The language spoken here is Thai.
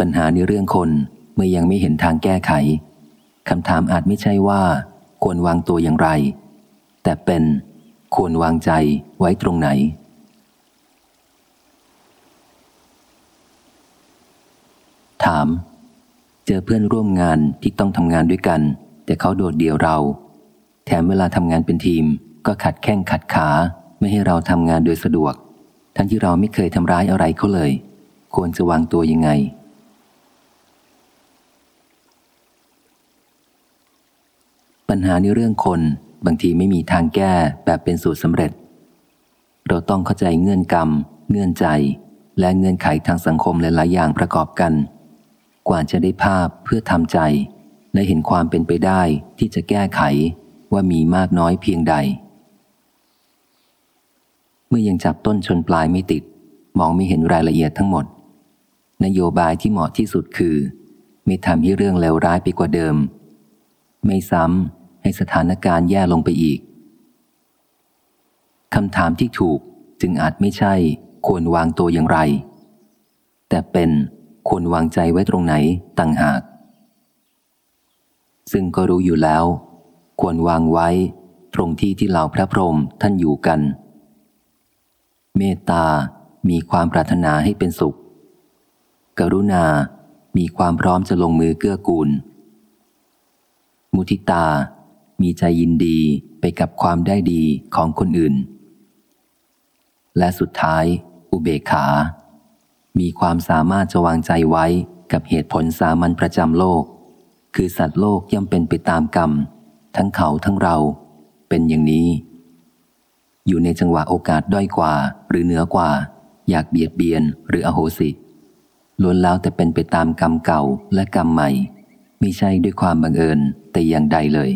ปัญหาในเรื่องคนเมื่อยังไม่เห็นทางแก้ไขคำถามอาจไม่ใช่ว่า ควรวางตัวอย่างไร แต่เป็นควรวางใจไว้ตรงไหน ถาม เจอเพื่อนร่วมงานที่ต้องทำงานด้วยกัน แต่เขาโดดเดี่ยวเรา แถมเวลาทำงานเป็นทีม ก็ขัดแข้งขัดขาไม่ให้เราทำงานโดยสะดวก ทั้งที่เราไม่เคยทำร้ายอะไรเขาเลย ควรจะวางตัวยังไง ปัญหาในเรื่องคน บางทีไม่มีทางแก้แบบเป็นสูตรสำเร็จ เราต้องเข้าใจเงื่อนกรรม เงื่อนใจ และเงื่อนไขทางสังคมหลายๆอย่างประกอบกัน กว่าจะได้ภาพเพื่อทำใจ และเห็นความเป็นไปได้ที่จะแก้ไขว่ามีมากน้อยเพียงใด เมื่อยังจับต้นชนปลายไม่ติด มองไม่เห็นรายละเอียดทั้งหมด นโยบายที่เหมาะที่สุดคือ ไม่ทำให้เรื่องเลวร้ายไปกว่าเดิม ไม่ซ้ำ ให้สถานการณ์แย่ลงไปอีกคำถามที่ถูกจึงอาจไม่ใช่ ควรวางตัวอย่างไร แต่เป็นควรวางใจไว้ตรงไหนต่างหาก ซึ่งก็รู้อยู่แล้ว ควรวางไว้ตรงที่ที่เหล่าพระพรหมท่านอยู่กัน เมตตา มีความปรารถนาให้เป็นสุข กรุณา มีความพร้อมจะลงมือเกื้อกูล มุทิตา มีใจยินดีไปกับความได้ดีของคนอื่น และสุดท้าย อุเบกขา มีความสามารถจะวางใจไว้กับเหตุผลสามัญประจำโลก คือสัตว์โลกย่อมเป็นไปตามกรรม ทั้งเขาทั้งเรา เป็นอย่างนี้ อยู่ในจังหวะโอกาสด้อยกว่า หรือเหนือกว่า อยากเบียดเบียนหรืออโหสิล้วนแล้วแต่เป็นไปตามกรรมเก่าและกรรมใหม่ ไม่ใช่ด้วยความบังเอิญแต่อย่างใดเลย